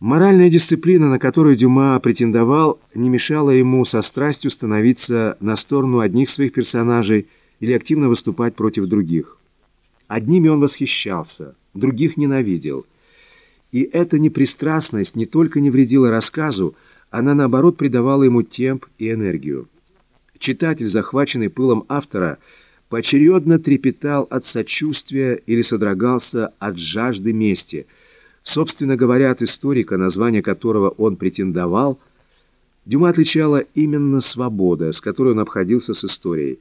Моральная дисциплина, на которую Дюма претендовал, не мешала ему со страстью становиться на сторону одних своих персонажей или активно выступать против других. Одними он восхищался, других ненавидел. И эта непристрастность не только не вредила рассказу, она, наоборот, придавала ему темп и энергию. Читатель, захваченный пылом автора, поочередно трепетал от сочувствия или содрогался от жажды мести – Собственно говоря, от историка, название которого он претендовал, Дюма отличала именно свобода, с которой он обходился с историей.